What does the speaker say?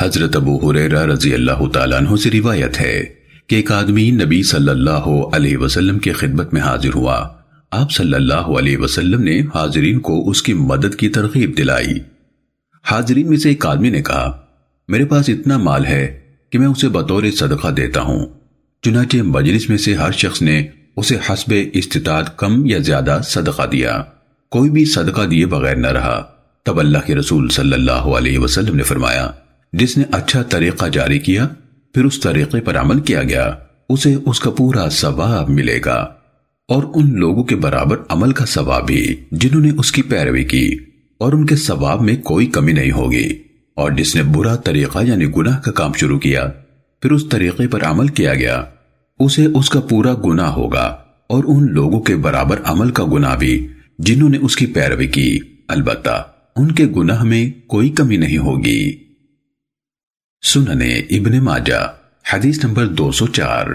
حضرت ابو حریرہ رضی اللہ تعالیٰ عنہ سے روایت ہے کہ ایک آدمی نبی صلی اللہ علیہ وسلم کی خدمت میں حاضر ہوا۔ آپ صلی اللہ علیہ وسلم نے حاضرین کو اس کی مدد کی ترغیب دلائی۔ حاضرین میں سے ایک آدمی نے کہا، میرے پاس اتنا مال ہے کہ میں اسے بطور صدقہ دیتا ہوں۔ چنانچہ مجلس میں سے ہر شخص نے اسے حسب استطاعت کم یا زیادہ صدقہ دیا۔ کوئی بھی صدقہ دیے بغیر نہ رہا۔ تب اللہ کے رسول صلی اللہ علیہ وسلم نے فرمایا جس نے اچھا طریقہ جاری کیا، پھر اس طریقے پر عمل کیا گیا۔ اسے اس کا پورا ثواب ملے گا۔ اور ان لوگوں کے برابر عمل کا ثواب بھی، جنہوں نے اس کی پیروی کی۔ اور ان کے ثواب میں کوئی کمی نہیں ہوگی۔ اور جس نے برا طریقہ یعنی گناہ کا کام شروع کیا، پھر اس طریقے پر عمل کیا گیا۔ اسے اس کا پورا گناہ ہوگا۔ اور ان لوگوں کے برابر عمل کا گناہ بھی، جنہوں نے اس کی پیروی کی۔ البتہ، ان کے گناہ میں کوئی کمی نہیں ہوگی۔ سننے ابن ماجہ حدیث نمبر دو سو چار۔